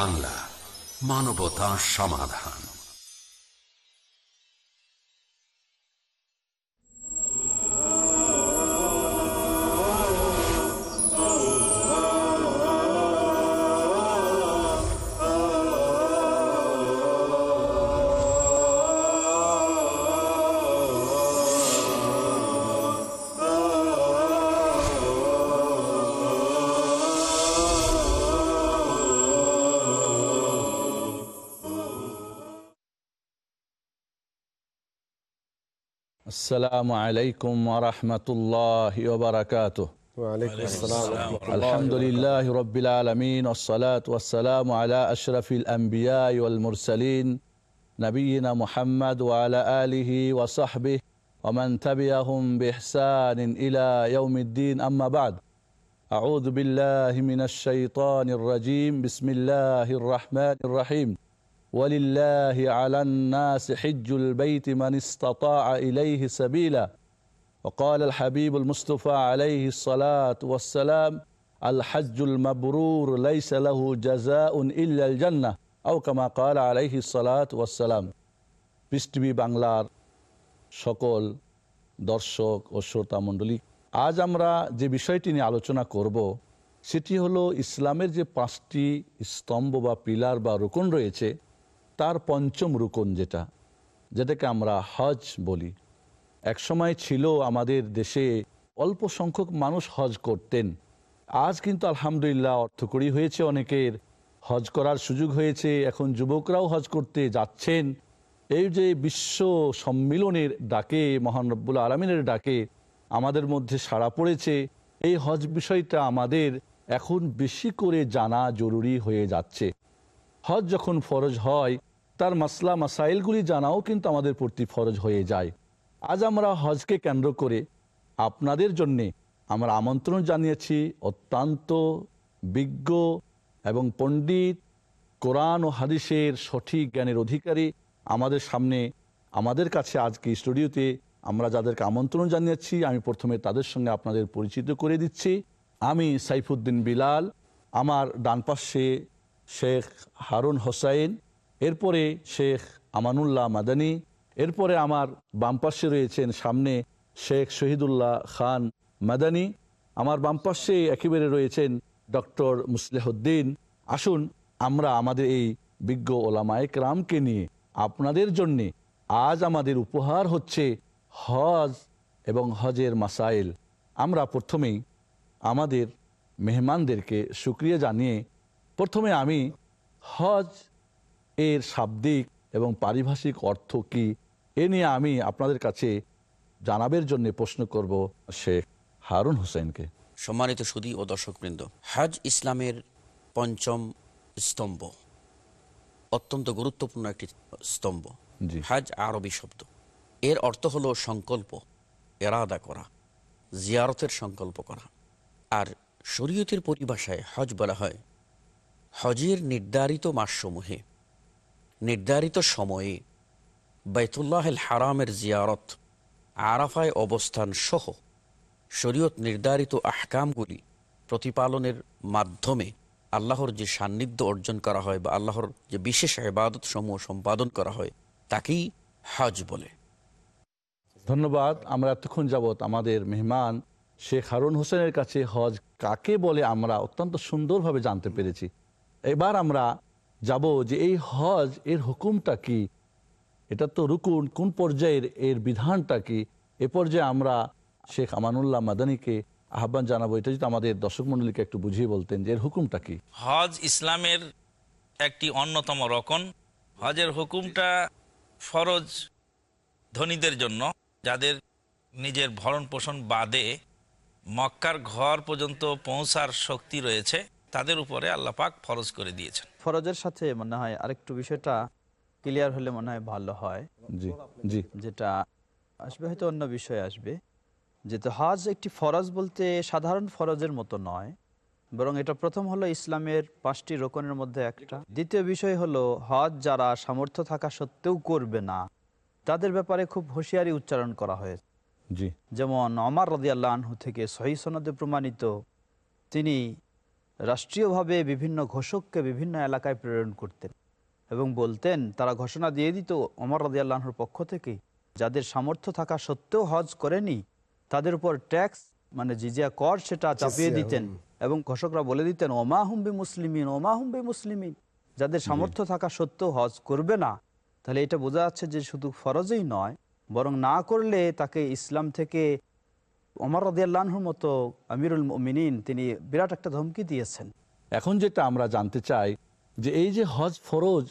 বাংলা মানবতা সমাধান। السلام عليكم ورحمة الله وبركاته. وعليكم السلام ورحمة الله الحمد لله رب العالمين والصلاة والسلام على أشرف الأنبياء والمرسلين نبينا محمد وعلى آله وصحبه ومن تبعهم بإحسان إلى يوم الدين. أما بعد أعوذ بالله من الشيطان الرجيم. بسم الله الرحمن الرحيم. ولله على الناس حج البيت من استطاع إليه سبيلا وقال الحبيب المصطفى عليه الصلاة والسلام الحج المبرور ليس له جزاء إلا الجنة أو كما قال عليه الصلاة والسلام পৃষ্টিভি বাংলার সকল দর্শক ও শ্রোতা মণ্ডলী আজ আমরা যে বিষয়টি নিয়ে আলোচনা করব সেটি হলো ইসলামের যে পাঁচটি স্তম্ভ বা পিলার বা রুকন রয়েছে তার পঞ্চম রুকন যেটা, যেটাকে আমরা হজ বলি। একসময় ছিল আমাদের দেশে অল্প সংখ্যক মানুষ হজ করতেন। আজ কিন্তু আলহামদুলিল্লাহ অর্থকরী হয়েছে অনেকের, হজ করার সুযোগ হয়েছে, এখন যুবকরাও হজ করতে যাচ্ছেন। এই যে বিশ্ব সম্মিলনের ডাকে, মহান রব্বুল আলমিনের ডাকে আমাদের মধ্যে সাড়া পড়েছে, এই হজ বিষয়টা আমাদের এখন বেশি করে জানা জরুরি হয়ে যাচ্ছে। হজ যখন ফরজ হয় তার মাসলা মাসাইলগুলি জানাও কিন্তু আমাদের প্রতি ফরজ হয়ে যায়। আজ আমরা হজকে কেন্দ্র করে আপনাদের জন্যে আমরা আমন্ত্রণ জানিয়েছি অত্যন্ত বিজ্ঞ এবং পণ্ডিত কোরআন ও হাদিসের সঠিক জ্ঞানের অধিকারী আমাদের সামনে, আমাদের কাছে আজকে স্টুডিওতে আমরা যাদেরকে আমন্ত্রণ জানিয়েছি, আমি প্রথমে তাদের সঙ্গে আপনাদের পরিচিত করে দিচ্ছি। আমি সাইফুদ্দিন বিলাল, আমার ডান পাশে শেখ হারুন হোসাইন এরপরে শেখ আমানুল্লাহ মাদানী, এরপরে আমার বাম পাশে রয়েছেন সামনে শেখ শহীদুল্লাহ খান মাদানী, আমার বাম পাশে একেবারে রয়েছেন ডক্টর মুসলেহুদ্দিন। আসুন, আমরা আমাদের এই বিজ্ঞ ওলামায়ক রামকে নিয়ে আপনাদের জন্যে আজ আমাদের উপহার হচ্ছে হজ এবং হজের মাসাইল। আমরা প্রথমেই আমাদের মেহমানদেরকে সুক্রিয়া জানিয়ে প্রথমে আমি হজ এর শাব্দিক এবং পারিভাষিক অর্থ কি? এ নিয়ে আমি আপনাদের কাছে জানাবের জন্য প্রশ্ন করব শেখ হারুন হোসেনকে। সম্মানিত সুদী ও দর্শকবৃন্দ হজ ইসলামের পঞ্চম স্তম্ভ অত্যন্ত গুরুত্বপূর্ণ একটি স্তম্ভ হজ আরবি শব্দ। এর অর্থ হলো সংকল্প এরাদা করা জিয়ারতের সংকল্প করা। আর শরীয়তের পরিভাষায় হজ বলা হয় হজের নির্ধারিত মাসসমূহে নির্ধারিত সময়ে বাইতুল্লাহেল হারামের জিয়ারত, আরাফায় অবস্থান সহ শরীয়ত নির্ধারিত আহকামগুলি প্রতিপালনের মাধ্যমে আল্লাহর যে সান্নিধ্য অর্জন করা হয় বা আল্লাহর যে বিশেষ ইবাদত সমূহ সম্পাদন করা হয়, তাকেই হজ বলে। ধন্যবাদ। আমরা এতক্ষণ যাবৎ আমাদের মেহমান শেখ হারুন হোসেনের কাছে হজ কাকে বলে আমরা অত্যন্ত সুন্দরভাবে জানতে পেরেছি। এবার আমরা যাব যে এই হজ এর হুকুমটা কি? এটা তো রুকুন, কোন পর্যায়ের এর বিধানটা কি? এ পর্যায়ে আমরা শেখ আমানুল্লাহ মাদানীকে আহ্বান জানাব। এটা যদি আমাদের দর্শক মন্ডলীকে একটু বুঝিয়ে বলতেন যে এর হুকুমটা কি? হজ ইসলামের একটি অন্যতম রকন হজের হুকুমটা ফরজ ধনীদের জন্য, যাদের নিজের ভরণ পোষণ বাদে মক্কার ঘর পর্যন্ত পৌঁছার শক্তি রয়েছে, তাদের উপরে আল্লাহ পাক ফরজ করে দিয়েছেন। ফরজের সাথে মনে হয় আরেকটু বিষয়টা ক্লিয়ার হলে মনে হয় ভালো হয়। জি জি। যেটা আসবে হয়তো অন্য বিষয় আসবে। যেহেতু হজ একটি ফরজ বলতে সাধারণ ফরজের মতো নয় বরং এটা প্রথম হলো ইসলামের পাঁচটি রোকনের মধ্যে একটা। দ্বিতীয় বিষয় হলো হজ যারা সামর্থ্য থাকা সত্ত্বেও করবে না তাদের ব্যাপারে খুব হুঁশিয়ারি উচ্চারণ করা হয়েছে। জি। যেমন অমর রদি আল্লাহ আনহু থেকে সহি সনদে প্রমাণিত তিনি রাষ্ট্রীয়ভাবে বিভিন্ন ঘোষককে বিভিন্ন এলাকায় প্রেরণ করতেন এবং বলতেন তারা ঘোষণা দিয়ে দিত অমর রাজি আল্লাহর পক্ষ থেকে যাদের সামর্থ্য থাকা সত্ত্বেও হজ করেনি তাদের উপর ট্যাক্স মানে জিজিয়া কর সেটা চাপিয়ে দিতেন এবং ঘোষকরা বলে দিতেন ওমা হুম্বি মুসলিমিন ওমা হুম্বি মুসলিমিন যাদের সামর্থ্য থাকা সত্ত্বেও হজ করবে না তাহলে এটা বোঝা যাচ্ছে যে শুধু ফরজেই নয় বরং না করলে তাকে ইসলাম থেকে অমর রদিয়াল্লাহর মতো আমিরুল মিনিন তিনি বিরাট একটা ধমকি দিয়েছেন। এখন যেটা আমরা জানতে চাই যে এই যে হজ ফরজ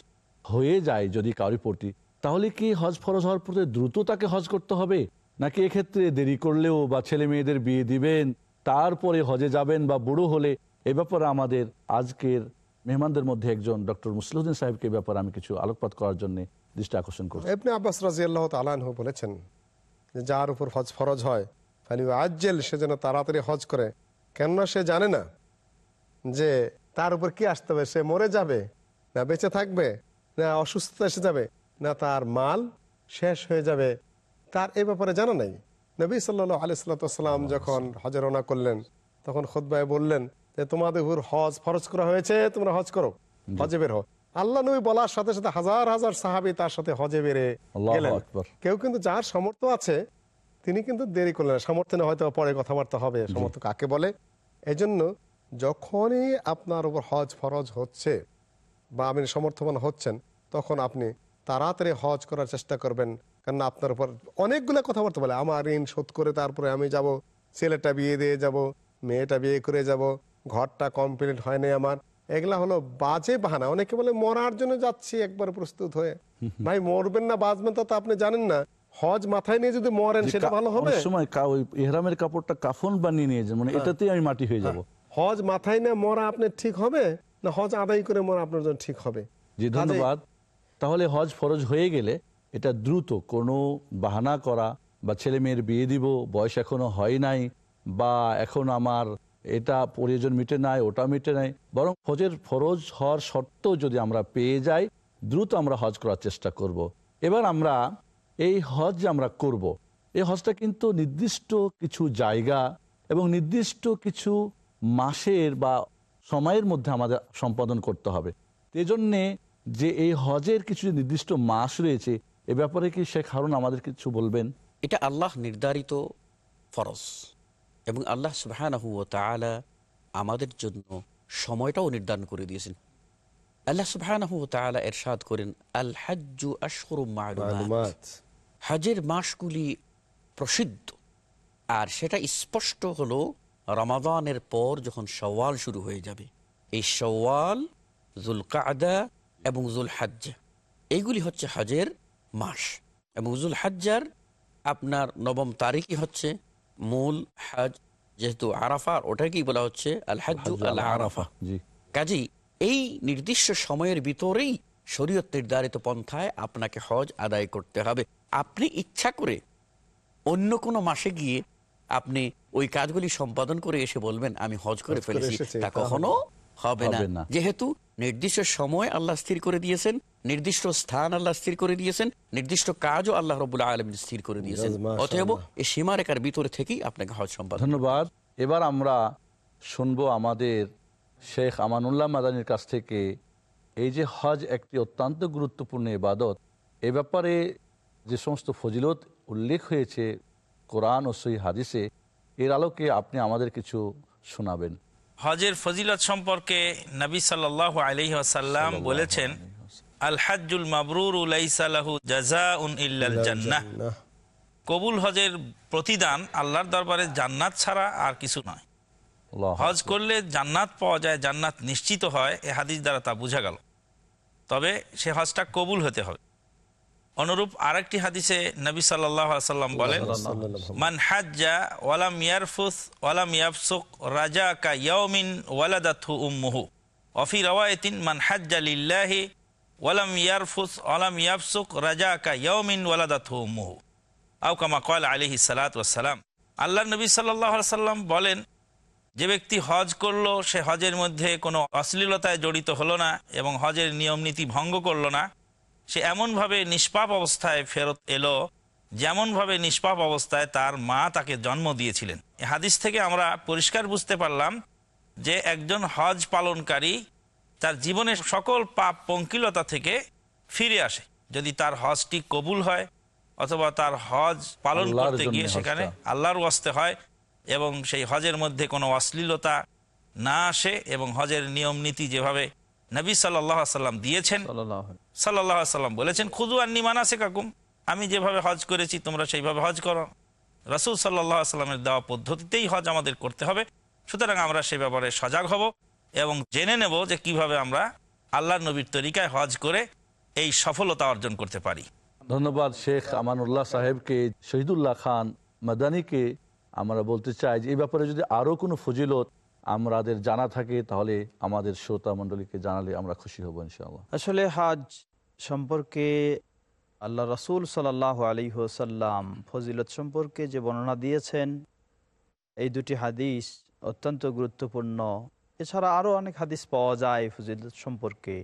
হয়ে যায় যদি কারি প্রতি তাহলে কি হজ ফরজ হওয়ার প্রতি দ্রুত তাকে হজ করতে হবে? নাকি এক্ষেত্রে দেরি করলেও বা ছেলে মেয়েদের বিয়ে দিবেন তারপরে হজে যাবেন বা বুড়ো হলে এ ব্যাপারে আমাদের আজকের মেহমানদের মধ্যে একজন ডক্টর মুসলিউদ্দিন সাহেবকে এ ব্যাপারে আমি কিছু আলোকপাত করার জন্য দৃষ্টি আকর্ষণ করছি। আব্বাস রাজি আল্লাহ তালাহ বলেছেন যে যার উপর হজ ফরজ হয় ফালি আজ্জেল সে যেন তাড়াতাড়ি হজ করে। কেননা সে জানে না যে তার উপর কি আসতে হবে সে মরে যাবে না বেঁচে থাকবে না অসুস্থতা এসে যাবে না তার মাল শেষ হয়ে যাবে। তার এ ব্যাপারে জানা নাই। নবী সাল্লাহ আলিয়াল্লাম যখন হজে রওনা করলেন তখন খোদ্ায় বললেন যে তোমাদের উপর হজ ফরজ করা হয়েছে তোমরা হজ করো হজে বের হো আল্লাহ নবী বলার সাথে সাথে হাজার হাজার সাহাবি তার সাথে হজে বেড়ে গেলেন। কেউ কিন্তু যার সামর্থ্য আছে তিনি কিন্তু দেরি করলেন না। সামর্থ্য না হয়তো পরে কথাবার্তা হবে সামর্থ্য কাকে বলে? এজন্য যখনই আপনার উপর হজ ফরজ হচ্ছে বা আপনি সমর্থবান হচ্ছেন তখন আপনি তাড়াতাড়ি হজ করার চেষ্টা করবেন। কেননা আপনার উপর অনেকগুলো কথাবার্তা বলে আমার ঋণ শোধ করে তারপরে আমি যাব ছেলেটা বিয়ে দিয়ে যাব মেয়েটা বিয়ে করে যাব ঘরটা কমপ্লিট হয়নি আমার। এগুলা হলো বাজে বাহানা। অনেকে বলে মরার জন্য যাচ্ছি একবার প্রস্তুত হয়ে। ভাই মরবেন না বাঁচবেন তা তো আপনি জানেন না। হজ মাথায় নিয়ে যদি মরেন সেটা ভালো হবে? সময় এহরামের কাপড়টা কাফন বানিয়ে নিয়ে যান মানে এটাতেই আমি মাটি হয়ে যাব। হজ মাথায় নিয়ে মরা আপনার ঠিক হবে না হজ আদায় করে মরা আপনার জন্য ঠিক হবে? জি ধন্যবাদ। তাহলে হজ ফরজ হয়ে গেলে এটা দ্রুত কোনো বাহানা করা বা ছেলে মেয়ের বিয়ে দিব বয়স এখনও হয় নাই বা এখন আমার এটা প্রয়োজন মিটে নাই ওটা মিটে নাই বরং হজের ফরজ হওয়ার সত্ত্বেও যদি আমরা পেয়ে যাই দ্রুত আমরা হজ করার চেষ্টা করব। এবার আমরা এই হজ যে আমরা করব। এই হজটা কিন্তু নির্দিষ্ট কিছু জায়গা এবং নির্দিষ্ট কিছু মাসের বা সময়ের মধ্যে আমাদের সম্পাদন করতে হবে এজন্যে যে এই হজের কিছু নির্দিষ্ট মাস রয়েছে এ ব্যাপারে কি শেখ হারুন আমাদের কিছু বলবেন এটা আল্লাহ নির্ধারিত ফরজ এবং আল্লাহ সুবহানাহু ওয়া তাআলা আমাদের জন্য সময়টাও নির্ধারণ করে দিয়েছেন আল্লাহ সুবহানাহু ওয়া তাআলা এরশাদ করেন আল হাজ্জু মালুমাত। হজের মাসগুলি প্রসিদ্ধ। আর সেটা স্পষ্ট হলো রমাদানের পর যখন সওয়াল শুরু হয়ে যাবে। এই সওয়াল জুলকাদা এবং জুল হাজ্জা এইগুলি হচ্ছে হজের মাস। এবং জুল হাজ্জার আপনার নবম তারিখই হচ্ছে মূল হজ যেহেতু আরাফা ওটাকেই বলা হচ্ছে আল হাজ্জু আল আরাফা জি। কাজেই এই নির্দিষ্ট সময়ের ভিতরেই শরীয়ত নির্ধারিত পন্থায় আপনাকে হজ আদায় করতে হবে। আপনি ইচ্ছা করে অন্য কোনো মাসে গিয়ে আপনি ওই কাজগুলি সম্পাদন করে এসে বলবেন আমি হজ করে ফেলেছি। তা কখনো হবে না। যেহেতু নির্দিষ্ট সময় আল্লাহ স্থির করে দিয়েছেন নির্দিষ্ট স্থান আল্লাহ স্থির করে দিয়েছেন নির্দিষ্ট কাজও আল্লাহ রবুল্লা আলম স্থির করে দিয়েছেন। অতএব এই সীমারেখার ভিতরে থেকেই আপনাকে হজ সম্পাদন ধন্যবাদ। এবার আমরা শুনব আমাদের শেখ আমানুল্লাহ মাদানির কাছ থেকে এই যে হজ একটি অত্যন্ত গুরুত্বপূর্ণ ইবাদত এ ব্যাপারে যে সমস্ত ফজিলত উল্লেখ হয়েছে কোরআন ও সই হাদিসে এর আলোকে আপনি আমাদের কিছু শোনাবেন। হজের ফজিলত সম্পর্কে নবী সাল্লাহ আলহি আসাল্লাম বলেছেন আল হাজ্জুল মাবরুর উলাইসালাহু জাজা উন ইল্লাল জান্নাহ। কবুল হজের প্রতিদান আল্লাহর দরবারে জান্নাত ছাড়া আর কিছু নয়। হজ করলে জান্নাত পাওয়া যায় জান্নাত নিশ্চিত হয় এ হাদিস দ্বারা তা বোঝা গেল। তবে সে হজটা কবুল হতে হবে। অনুরূপ আরেকটি হাদিসে নবী সাল্লাম বলেন, মান হাজ্জা ওয়ালাম ইয়ারফুস ওয়ালাম ইয়াফসুক রাজা কা ইয়াউমিন মান হাজ্জা ওয়ালাম ইয়ারফুস রাজা কল আলিহি সালাত আল্লাহ নবী সাল্লাম বলেন, যে ব্যক্তি হজ করল, সে হজের মধ্যে কোনো অশ্লীলতায় জড়িত হলো না এবং হজের নিয়ম নীতি ভঙ্গ করল না। সে এমনভাবে নিষ্পাপ অবস্থায় ফেরত এলো যেমনভাবে নিষ্পাপ অবস্থায় তার মা তাকে জন্ম দিয়েছিলেন। হাদিস থেকে আমরা পরিষ্কার বুঝতে পারলাম যে একজন হজ পালনকারী তার জীবনের সকল পাপ পঙ্কিলতা থেকে ফিরে আসে। যদি তার হজটি কবুল হয় অথবা তার হজ পালন করতে গিয়ে সেখানে আল্লাহর ওয়াস্তে হয় এবং সেই হজের মধ্যে কোনো অশ্লীলতা না আসে এবং হজের নিয়ম নীতি যেভাবে নবী সাল্লাহ সাল্লাম দিয়েছেন সাল্লাহ সাল্লাম বলেছেন খুদু আন্নি মানাসে কাকুম আমি যেভাবে হজ করেছি, তোমরা সেইভাবে হজ করো। রাসুল সাল্লাহ সাল্লামের দেওয়া পদ্ধতিতেই হজ আমাদের করতে হবে। সুতরাং আমরা সে ব্যাপারে সজাগ হব এবং জেনে নেব যে কীভাবে আমরা আল্লাহ নবীর তরিকায় হজ করে এই সফলতা অর্জন করতে পারি। ধন্যবাদ শেখ আমানুল্লাহ সাহেবকে, শহীদুল্লাহ খান মাদানিকে। আমরা বলতে চাই যে, এই ব্যাপারে যদি আরও কোনো ফজিলত আমাদের জানা থাকে তাহলে আমাদের শ্রোতা মণ্ডলীকে জানালে আমরা খুশি হব ইনশাআল্লাহ। আসলে হাজ সম্পর্কে আল্লাহ রাসূল সাল্লাহ আলী হোসাল্লাম ফজিলত সম্পর্কে যে বর্ণনা দিয়েছেন এই দুটি হাদিস অত্যন্ত গুরুত্বপূর্ণ। এছাড়া আরও অনেক হাদিস পাওয়া যায় ফজিলত সম্পর্কে।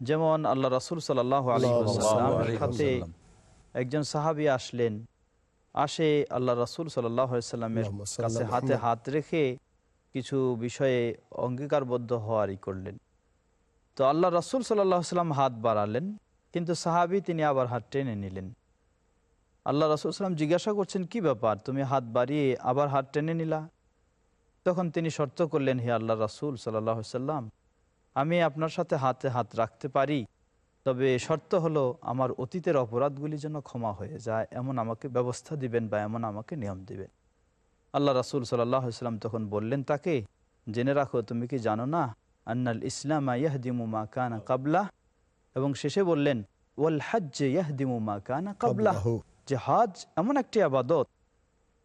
যেমন আল্লাহ রসুল সাল্লাহ আলী হোসাল্লামের সাথে একজন সাহাবী আসলেন। আসে আল্লাহ রসুল সাল্লাহ সাল্লামের কাছে হাতে হাত রেখে কিছু বিষয়ে অঙ্গীকারবদ্ধ হওয়ারই করলেন। তো আল্লাহ রাসূল সাল্লাহ সাল্লাম হাত বাড়ালেন, কিন্তু সাহাবি তিনি আবার হাত টেনে নিলেন। আল্লাহ রাসূল সাল্লাম জিজ্ঞাসা করছেন, কি ব্যাপার? তুমি হাত বাড়িয়ে আবার হাত টেনে নিলা? তখন তিনি শর্ত করলেন, হে আল্লাহ রাসূল সাল্লাহ সাল্লাম আমি আপনার সাথে হাতে হাত রাখতে পারি, তবে শর্ত হলো আমার অতীতের অপরাধগুলি যেন ক্ষমা হয়ে যায়, এমন আমাকে ব্যবস্থা দিবেন বা এমন আমাকে নিয়ম দিবেন। আল্লাহ রাসূল সাল্লাহ সাল্লাম তখন বললেন তাকে জেনে রাখো তুমি কি জানো না? আন্নাল ইসলাম ইয়াহদিমু মা কানা কাবলা? এবং শেষে বললেন ওয়াল হজ্জ ইয়াহদিমু মা কানা কাবলা। যে হজ এমন একটি আবাদত।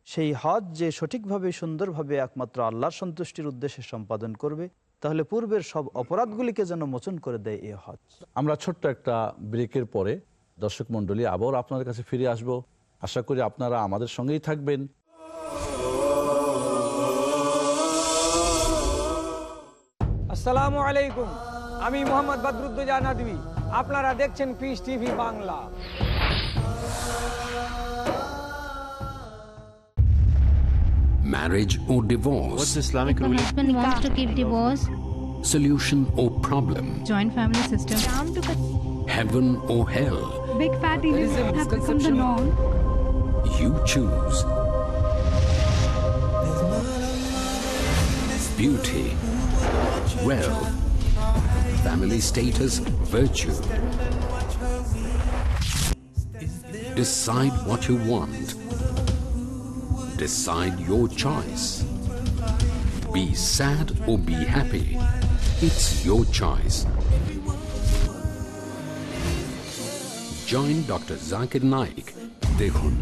সেই হজ যে সঠিকভাবে সুন্দরভাবে একমাত্র আল্লাহর সন্তুষ্টির উদ্দেশ্যে সম্পাদন করবে তাহলে পূর্বের সব অপরাধগুলিকে যেন মোচন করে দেয় এ হজ আমরা ছোট্ট একটা ব্রেকের পরে দর্শক মণ্ডলী আবার আপনাদের কাছে ফিরে আসব। আশা করি আপনারা আমাদের সঙ্গেই থাকবেন। আসসালামু আলাইকুম আমি মোহাম্মদ বদরুদ্দোজা নদী আপনারা দেখছেন Peace TV Bangla Marriage or divorce? What's Islamic If a ruling? husband wants to give divorce, Solution or problem? joint family system. Heaven or hell? Big fat illusions have become the norm. You choose. Beauty, wealth, family status, virtue. Decide what you want. Decide your choice. Be sad or be happy. It's your choice. Join doctor Zakir Naik দেখুন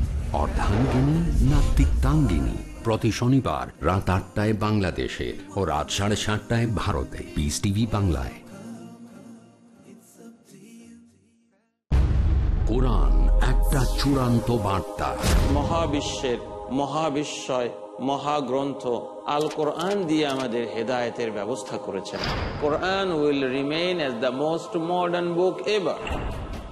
অর্ধাঙ্গিনী না তিক্তাঙ্গিনী প্রতি শনিবার রাত আটটায় বাংলাদেশে ও রাত সাড়ে সাতটায় ভারতে। পিস টিভি বাংলায়। কোরআন একটা চূড়ান্ত বার্তা। মহাবিশ্বের মহাবিস্ময় মহাগ্রন্থ আল কোরআন দিয়ে আমাদের হেদায়েতের ব্যবস্থা করেছেন। Quran will remain as the most modern book ever.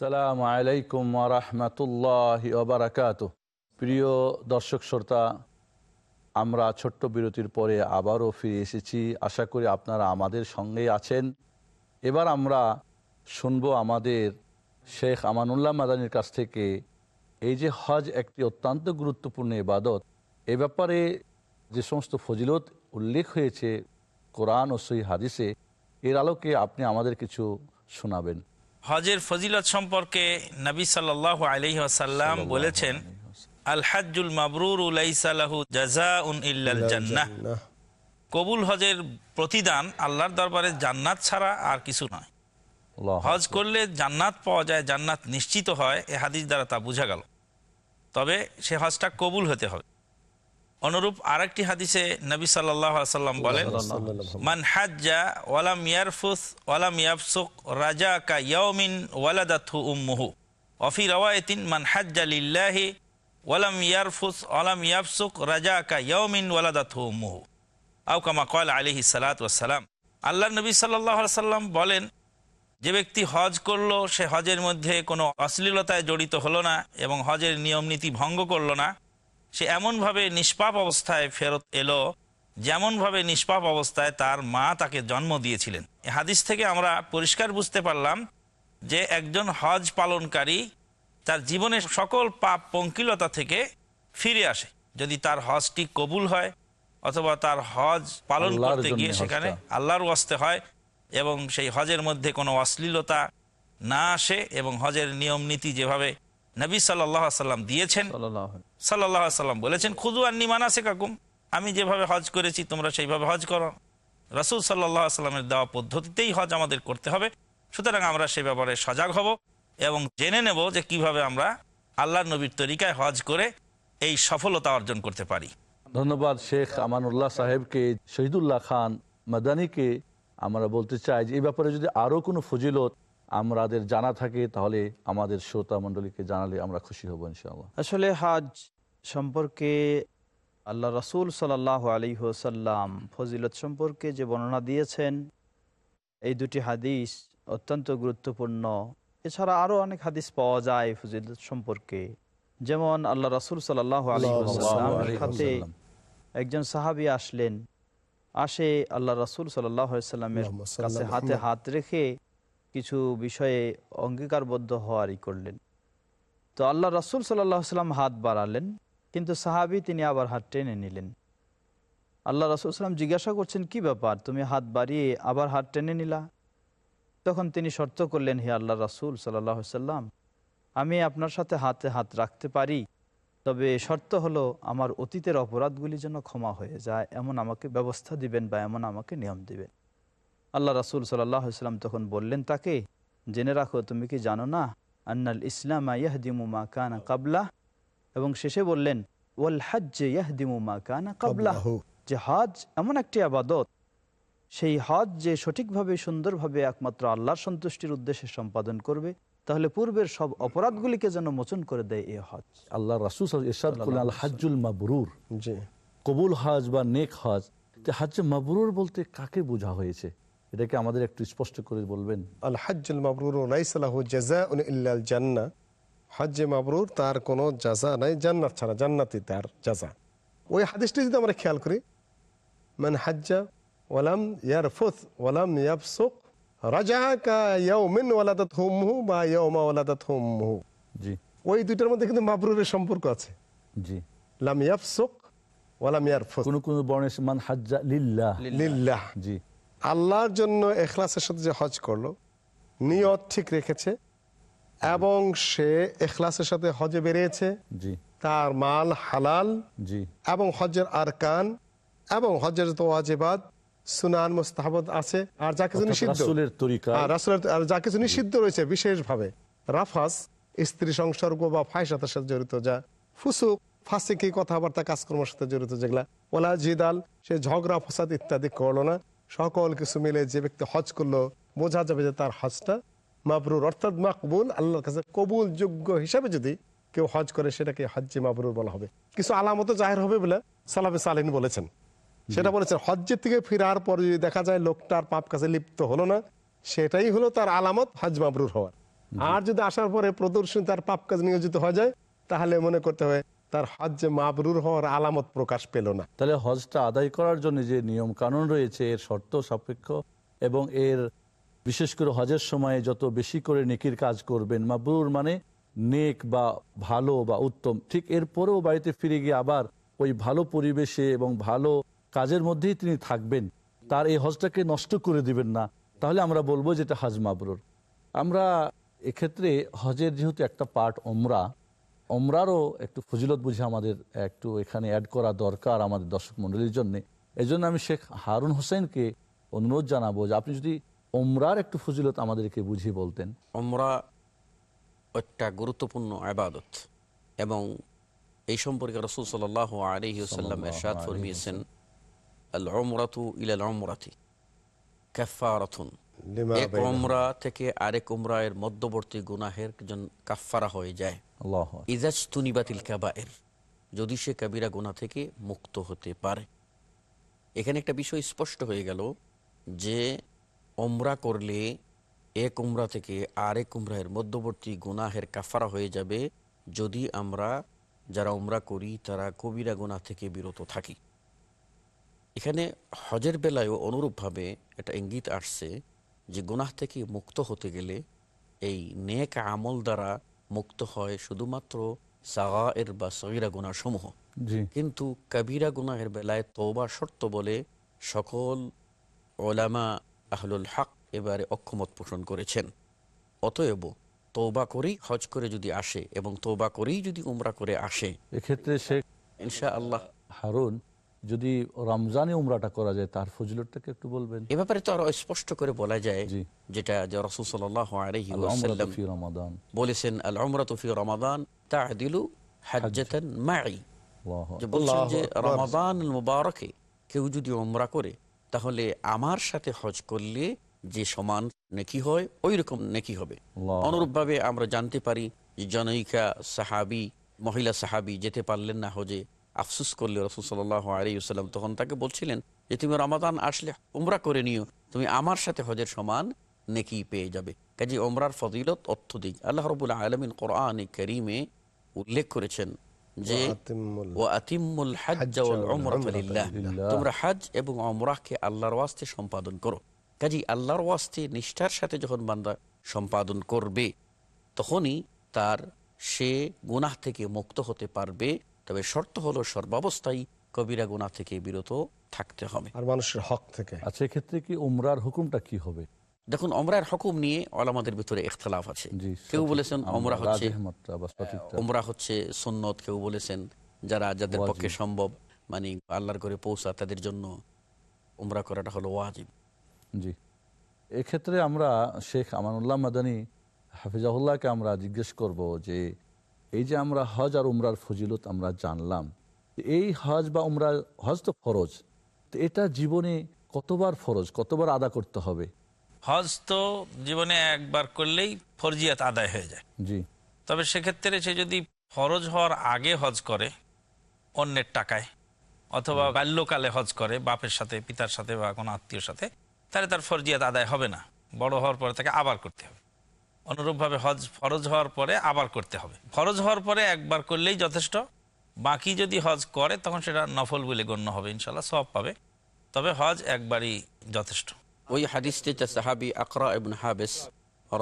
সালাম আলাইকুম রহমতুল্লাহ ওবরাকাত প্রিয় দর্শক শ্রোতা, আমরা ছোট্ট বিরতির পরে আবারও ফিরে এসেছি। আশা করি আপনারা আমাদের সঙ্গেই আছেন। এবার আমরা শুনব আমাদের শেখ আমানুল্লাহ মাদানির কাছ থেকে এই যে হজ একটি অত্যন্ত গুরুত্বপূর্ণ ইবাদত। এ ব্যাপারে যে সমস্ত ফজিলত উল্লেখ হয়েছে কোরআন ও সই হাদিসে, এর আলোকে আপনি আমাদের কিছু শোনাবেন। হজের ফজিলত সম্পর্কে নবী সাল্লাহ আলহি আসাল্লাম বলেছেন আল হাজুল মাবরুর উলাইসালাহু জাজা উন ইল্লাল জান্নাহ। কবুল হজের প্রতিদান আল্লাহর দরবারে জান্নাত ছাড়া আর কিছু নয়। হজ করলে জান্নাত পাওয়া যায় জান্নাত নিশ্চিত হয় এ হাদিস দ্বারা তা বোঝা গেল। তবে সে হজটা কবুল হতে হবে। অনুরূপ আরেকটি হাদিসে নবী সাল্লাম বলেন, মান হাজ্জা ওয়ালাম ইয়ারফুস ওয়ালাম ইয়াফসুক রাজা কা ইয়াউমিন ওয়ালাদাথু উম্মুহু অফি রওয়ায়তিন, মান হাজ্জা লিল্লাহি ওয়ালাম ইয়ারফুস ওয়ালাম ইয়াফসুক রাজা কা ইয়াউমিন ওয়ালাদাথু উম্মুহু। আও কামা কল আলিহি সালাত ওয়াসালাম আল্লাহ নবী সাল্লাহ সাল্লাম বলেন, যে ব্যক্তি হজ করল, সে হজের মধ্যে কোনো অশ্লীলতায় জড়িত হলো না এবং হজের নিয়ম নীতি ভঙ্গ করল না। সে এমনভাবে নিষ্পাপ অবস্থায় ফেরত এলো যেমনভাবে নিষ্পাপ অবস্থায় তার মা তাকে জন্ম দিয়েছিলেন এ হাদিস থেকে আমরা পরিষ্কার বুঝতে পারলাম যে একজন হজ পালনকারী তার জীবনের সকল পাপ পঙ্কিলতা থেকে ফিরে আসে যদি তার হজটি কবুল হয় অথবা তার হজ পালন করতে গিয়ে সেখানে। আল্লাহর ওয়াস্তে হয় এবং সেই হজের মধ্যে কোনো অশ্লীলতা না আসে এবং হজের নিয়ম নীতি যেভাবে নবী সাল্লাহ সাল্লাম দিয়েছেন। সাল্লাহ সাল্লাম বলেছেন খুদু আন্নি মানাসে কাকুম আমি যেভাবে হজ করেছি তোমরা সেইভাবে হজ করো। রসুল সাল্লাহ সাল্লামের দেওয়া পদ্ধতিতেই হজ আমাদের করতে হবে। সুতরাং আমরা সে ব্যাপারে সজাগ হব এবং জেনে নেব যে কীভাবে আমরা আল্লাহ নবীর তরিকায় হজ করে এই সফলতা অর্জন করতে পারি। ধন্যবাদ শেখ আমানুল্লাহ সাহেবকে শহীদুল্লাহ খান মাদানিকে। আমরা বলতে চাই যে এই ব্যাপারে যদি আরও কোনো ফজিলত আমাদের জানা থাকে তাহলে আমাদের শ্রোতা মণ্ডলীকে জানালে আমরা খুশি হব ইনশাআল্লাহ। আসলে হাজ সম্পর্কে আল্লাহ রসুল সাল্লাহ আলী হোসাল্লাম ফজিলত সম্পর্কে যে বর্ণনা দিয়েছেন এই দুটি হাদিস অত্যন্ত গুরুত্বপূর্ণ। এছাড়া আরও অনেক হাদিস পাওয়া যায় ফজিলত সম্পর্কে। যেমন আল্লাহ রসুল সাল্লাহ আলী সাল্লাল্লাহু আলাইহি সাথে ওয়াসাল্লাম। একজন সাহাবি আসলেন। আসে আল্লাহ রসুল সাল্লাহ সাল্লামের কাছে হাতে হাত রেখে কিছু বিষয়ে অঙ্গীকারবদ্ধ হওয়ারই করলেন। তো আল্লাহ রসুল সাল্লাহ সাল্লাম হাত বাড়ালেন, কিন্তু সাহাবি তিনি আবার হাত টেনে নিলেন। আল্লাহ রসুল সাল্লাম জিজ্ঞাসা করছেন, কি ব্যাপার? তুমি হাত বাড়িয়ে আবার হাত টেনে নিলা? তখন তিনি শর্ত করলেন, হে আল্লাহ রসুল সাল্লাহ সাল্লাম আমি আপনার সাথে হাতে হাত রাখতে পারি, তবে শর্ত হলো আমার অতীতের অপরাধগুলি যেন ক্ষমা হয়ে যায়, এমন আমাকে ব্যবস্থা দিবেন বা এমন আমাকে নিয়ম দিবেন। আল্লাহ রাসুল সাল্লাম তখন বললেন তাকে জেনে রাখো তুমি কি জানো না? আন্নাল ইসলাম ইয়াহদিমু মা কানা কাবলা? এবং শেষে বললেন ওয়াল হজ ইয়াহদিমু মা কানা কাবলা। যে হজ এমন একটি আবাদত। সেই হজ যে সঠিকভাবে সুন্দরভাবে একমাত্র আল্লাহর সন্তুষ্টির উদ্দেশ্যে সম্পাদন করবে তাহলে পূর্বের সব অপরাধগুলিকে যেন মোচন করে দেয় এ হজ। আল্লাহ রাসুল ইরশাদ করলেন আল হাজ্জুল মাবরুর। জি। কবুল হজ বা নেক হজ তো হাজ্জে মাবরুর বলতে কাকে বোঝা হয়েছে? এটাকে আমাদের একটু স্পষ্ট করে বলবেন। আল হজ্জুল মাবরুর লাইসালাহু জাযাউন ইল্লাল জান্নাহ হজ্জে মাবরুর তার কোনো জাযা নাই জান্নাত ছাড়া জান্নাতই তার জাযা। ওই হাদিসটি যদি আমরা খেয়াল করি মান হাজ্জা ওয়ালাম ইয়ারফুথ ওয়ালাম ইয়াফসুক রাজাকা ইয়াউমিন ওয়ালাদাত হুমহু বা ইয়াউমা ওয়ালাদাত হুমহু। জি। ওই দুইটার মধ্যে কিন্তু মাবরুরের সম্পর্ক আছে। জি। লাম ইয়াফসুক ওয়ালাম ইয়ারফুথ। কোন কোন বর্ণে মান হাজ্জা লিল্লাহ। লিল্লাহ। জি। আল্লাহর জন্য এখলাসের সাথে যে হজ করল নিয়ত ঠিক রেখেছে এবং সে এখলাসের সাথে হজে বেরিয়েছে। তার মাল হালাল এবং হজের আরকান এবং হজের তো ওয়াজিবাদ সুনান মুস্তাহাবত আছে আর যা কিছু নিষিদ্ধ। আর যা কিছু নিষিদ্ধ রয়েছে বিশেষভাবে। রাফাস স্ত্রী সংসর্গ বা ফাইসাতের সাথে জড়িত যা ফুসুক ফাসিকি কথাবার্তা কাজকর্মের সাথে জড়িত যেগুলা ওলা জিদাল সে ঝগড়া ফসাদ ইত্যাদি করল না। সকল কিছু মিলে যে ব্যক্তি হজ করল বোঝা যাবে যে তার হজটা মাবরুর। অর্থাৎ মাকবুল আল্লাহর কাছে কবুল যোগ্য হিসাবে যদি কেউ হজ করে সেটাকে হজ্জে মাবরুর বলা হবে। কিছু আলামত জাহের হবে বলে সালাফে সালিন বলেছেন। সেটা বলেছেন হজ্জের থেকে ফিরার পর যদি দেখা যায় লোকটার পাপ কাছে লিপ্ত হলো না সেটাই হলো তার আলামত হজ মাবরুর হওয়ার। আর যদি আসার পরে প্রদর্শনী তার পাপ কাজ নিয়োজিত হয়ে যায় তাহলে মনে করতে হবে তার হজ যে মাবরুর হওয়ার আলামত প্রকাশ পেল না। তাহলে হজটা আদায় করার জন্য যে নিয়ম কানুন রয়েছে, এর শর্ত সাপেক্ষ এবং এর বিশেষ করে হজের সময়ে যত বেশি করে নেকির কাজ করবেন, মাবরুর মানে নেক বা ভালো বা উত্তম। ঠিক এরপরেও বাড়িতে ফিরে গিয়ে আবার ওই ভালো পরিবেশে এবং ভালো কাজের মধ্যেই তিনি থাকবেন, তার এই হজটাকে নষ্ট করে দিবেন না। তাহলে আমরা বলব যেটা হজ মাবরুর। আমরা এক্ষেত্রে হজের যেহেতু একটা পার্ট ওমরা ওমরারও একটু ফজিলত বুঝে আমাদের একটু এখানে অ্যাড করা দরকার আমাদের দর্শক মন্ডলীর জন্য। এই জন্য আমি শেখ হারুন হোসেনকে অনুরোধ জানাব যে আপনি যদি ওমরার একটু ফজিলত আমাদেরকে বুঝিয়ে বলতেন। আমরা একটা গুরুত্বপূর্ণ আবাদত এবং এই সম্পর্কে রসুল সাল আলহি সাল্লাম এরশাদ ফরমিয়েছেন আল অমরাতু ইলাল অমরাতি লিমা এক। উমরা থেকে আরেক উমরা এর মধ্যবর্তী গুনাহের কাফারা হয়ে যায়। যদি সে কাবিরা গোনা থেকে মুক্ত হতে পারে। এখানে একটা বিষয় স্পষ্ট হয়ে গেল যে ওমরা করলে এক উমরা থেকে আরেক উমরাহের মধ্যবর্তী গুনাহের কাফারা হয়ে যাবে যদি আমরা যারা উমরা করি তারা কবিরা গুনাহ থেকে বিরত থাকি। এখানে হজের বেলায়ও অনুরূপভাবে একটা ইঙ্গিত আসছে যে গুনাহ থেকে মুক্ত হতে গেলে এই নেক আমল দ্বারা মুক্ত হয় শুধুমাত্র সাগায়ের বা সগিরা গুনাহ সমূহ জি। কিন্তু কবিরা গুনাহের বেলায় তওবা শর্ত বলে সকল ওলামা আহলুল হক এবারে অক্ষমত পোষণ করেছেন। অতএব তৌবা করেই হজ করে যদি আসে এবং তৌবা করেই যদি উমরা করে আসে। এক্ষেত্রে শেখ ইনশা আল্লাহ হারুন যদি রমজানে উমরাটা করা যায় তার ফজিলতটাকে একটু বলবেন? এ ব্যাপারে তো আরও স্পষ্ট করে বলা যায় যেটা যে রসুল সাল্লাহ আলহি ওয়াসাল্লাম রমাদান। বলেছেন আল উমরাতু ফি রমাদান তা'দিলু হাজ্জাতান আল্লাহ যে বলছেন যে রমাদান মুবারকে কেউ যদি উমরা করে তাহলে আমার সাথে হজ করলে যে সমান নেকি হয় ওই রকম নেকি হবে। অনুরূপভাবে আমরা জানতে পারি জনৈকা সাহাবি মহিলা সাহাবি যেতে পারলেন না হজে আফসুস করলে রসুল সাল্লাহ আলাইসাল্লাম তখন তাকে বলছিলেন যে তুমি রমাদান আসলে উমরা করে নিও। তুমি আমার সাথে হজের সমান নেকি পেয়ে যাবে। কাজে ওমরার ফজিলত অত্যধিক আল্লাহ রবুল্লাহ আলমিন কোরআন করিমে উল্লেখ করেছেন যে। তোমরা হজ এবং অমরাকে আল্লাহর ওয়াস্তে সম্পাদন করো। কাজী আল্লাহর ওয়াস্তে নিষ্ঠার সাথে যখন বান্দা সম্পাদন করবে তখনই তার সে গুনাহ থেকে মুক্ত হতে পারবে তবে শর্ত হলো সর্বাবস্থায় কবিরা গুনাহ থেকে বিরত থাকতে হবে। আর মানুষের হক থেকে। আচ্ছা এক্ষেত্রে কি উমরার হুকুমটা কি হবে? দেখুন অমরার হকুম নিয়ে আলামাদের ভিতরে ইখতলাফ আছে। কেউ বলেছেন অমরা হচ্ছে। ওমরা হচ্ছে সুন্নত। কেউ বলেছেন যারা যাদের পক্ষে সম্ভব মানে আল্লাহর করে পৌঁছা তাদের জন্য উমরা করাটা হলো ওয়াজিব। জি। এক্ষেত্রে আমরা শেখ আমানুল্লাহ মাদানী হাফিজাহুল্লাহকে আমরা জিজ্ঞেস করব যে এই যে আমরা হজ আর উমরার ফজিলত আমরা জানলাম এই হজ বা উমরা হজ তো ফরজ তো এটা জীবনে কতবার ফরজ কতবার আদা করতে হবে? হজ তো জীবনে একবার করলেই ফরজিয়াত আদায় হয়ে যায়। জি। তবে সেক্ষেত্রে সে যদি ফরজ হওয়ার আগে হজ করে অন্যের টাকায় অথবা বাল্যকালে হজ করে বাপের সাথে পিতার সাথে বা কোনো আত্মীয়র সাথে তাহলে তার ফরজিয়াত আদায় হবে না। বড় হওয়ার পরে তাকে আবার করতে হবে। অনুরূপভাবে হজ ফরজ হওয়ার পরে আবার করতে হবে। ফরজ হওয়ার পরে একবার করলেই যথেষ্ট। বাকি যদি হজ করে তখন সেটা নফল বলে গণ্য হবে ইনশাল্লাহ সব পাবে। তবে হজ একবারই যথেষ্ট। ওই হাদিসটিতে সাহাবি আকরা ইবন হাবেস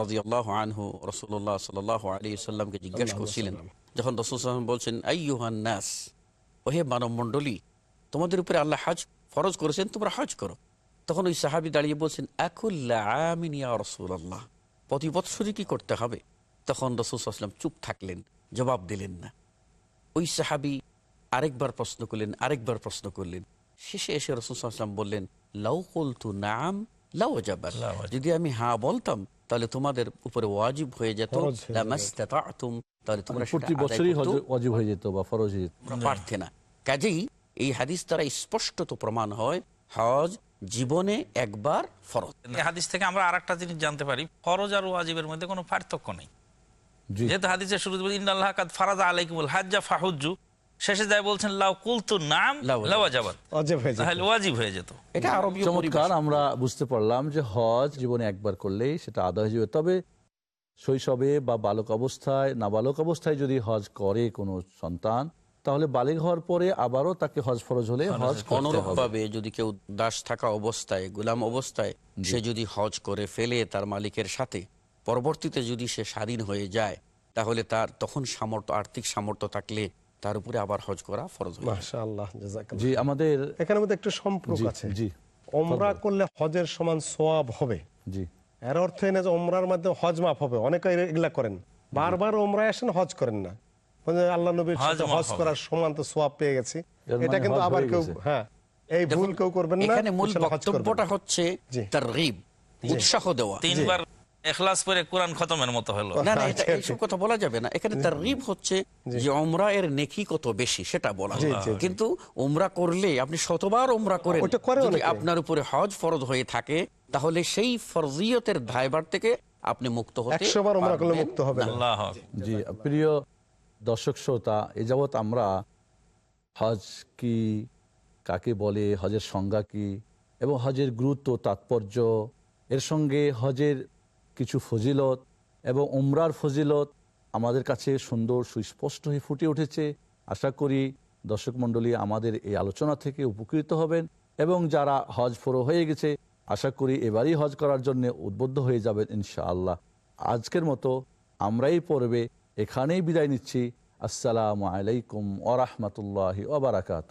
রাদিয়াল্লাহু আনহু রাসূলুল্লাহ সাল্লাল্লাহু আলাইহি সাল্লামকে জিজ্ঞেস করছিলেন যখন রাসূল সাল্লাল্লাহু আলাইহি বলছেন আইয়ুহান নাস ওহে মানব মণ্ডলী তোমাদের উপরে আল্লাহ হজ ফরজ করেছেন তোমরা হজ করো। তখন ওই সাহাবি দাঁড়িয়ে বলছেন আকুল্লা আমিন ইয়া রাসূলুল্লাহ। প্রতি বৎসরই কি করতে হবে? তখন রাসূল সাল্লাল্লাহু চুপ থাকলেন জবাব দিলেন না। ওই সাহাবি আরেকবার প্রশ্ন করলেন আরেকবার প্রশ্ন করলেন। শেষে এসে রসুল সাল্লাম বললেন লাউ কলতু নাম লাউ জাবাল যদি আমি হ্যাঁ বলতাম তাহলে তোমাদের উপরে ওয়াজিব হয়ে যেত তাহলে তোমরা তোমরা পারতে না। কাজেই এই হাদিস দ্বারা স্পষ্টত প্রমাণ হয় হজ জীবনে একবার ফরজ। হাদিস থেকে আমরা আর একটা জিনিস জানতে পারি ফরজ আর ওয়াজিবের মধ্যে কোনো পার্থক্য নেই। যেহেতু হাদিসের বলি ইন্দাল্লাহ কাদ ফারাজা আলাইকুমুল হাজ্জা ফাহুজ্জু শেষে যায় বলছেন লাউ কুলতু নাম লাওয়াজাবাত হয়ে তাহলে ওয়াজিব হয়ে যেত। এটা আরবীয় চমৎকার আমরা বুঝতে পারলাম যে হজ জীবনে একবার করলেই সেটা আদায় হয়ে যাবে। তবে শৈশবে বা বালক অবস্থায় নাবালক অবস্থায় যদি হজ করে কোনো সন্তান তাহলে বালিক হওয়ার পরে আবারও তাকে হজ ফরজ হলে হজ অনুরূপভাবে যদি কেউ দাস থাকা অবস্থায় গোলাম অবস্থায় সে যদি হজ করে ফেলে তার মালিকের সাথে পরবর্তীতে যদি সে স্বাধীন হয়ে যায় তাহলে তার তখন সামর্থ্য আর্থিক সামর্থ্য থাকলে তার উপরে আবার হজ করা ফরজ হয়ে মাশাআল্লাহ জাযাকাল্লাহ জি আমাদের এখানের মধ্যে একটা সম্পর্ক আছে। জি। ওমরা করলে হজের সমান সোয়াব হবে। জি। এর অর্থ এই না যে ওমরার মাধ্যমে হজ মাফ হবে। অনেকে এগুলা করেন। বারবার ওমরায় আসেন হজ করেন না। আল্লাহ নবীর হজ সাথে হজ করার সমান তো সোয়াব পেয়ে গেছি। এটা মানে কিন্তু আবার কেউ হ্যাঁ এই ভুল কেউ করবেন না এখানে মূল। বক্তব্যটা হচ্ছে উৎসাহ দেওয়া। তিনবার এখলাস পরে কোরআন খতমের মতো হলো। না না এটা এইসব কথা বলা যাবে না। এখানে তার রিব হচ্ছে যে ওমরা এর নেকি কত বেশি সেটা বলা। কিন্তু ওমরা করলে আপনি শতবার ওমরা করেন। করে যদি আপনার উপরে হজ ফরজ হয়ে থাকে তাহলে সেই ফরজিয়তের দায়বার থেকে আপনি মুক্ত হতে একশো বার ওমরা করলে মুক্ত হবে আল্লাহ জি প্রিয় দর্শক শ্রোতা, এ যাবৎ আমরা হজ কি, কাকে বলে, হজের সংজ্ঞা কি এবং হজের গুরুত্ব, তাৎপর্য, এর সঙ্গে হজের কিছু ফজিলত এবং উমরার ফজিলত আমাদের কাছে সুন্দর, সুস্পষ্ট হয়ে ফুটে উঠেছে। আশা করি দর্শক মণ্ডলী আমাদের এই আলোচনা থেকে উপকৃত হবেন এবং যারা হজ ফরো হয়ে গেছে, আশা করি এবারই হজ করার জন্য উদ্বুদ্ধ হয়ে যাবেন ইনশাআল্লাহ। আজকের মতো আমরাই পড়বে এখানেই বিদায় নিচ্ছি। আসসালামু আলাইকুম ওরহমতুল্লাহ ওবরাকাত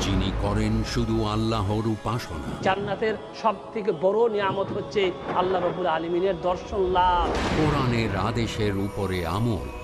যিনি করেন শুধু আল্লাহর উপাসনা। জান্নাতের সব থেকে বড় নিয়ামত হচ্ছে আল্লাহ রবুল আলমিনের দর্শন লাভ। কোরআনের আদেশের উপরে আমল।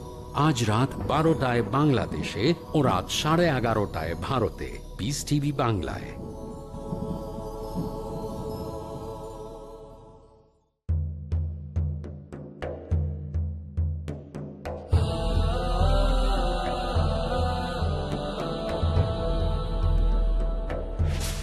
আজ রাত বারোটায় বাংলাদেশে ও রাত সাড়ে এগারোটায় ভারতে। পিস টিভি বাংলায়।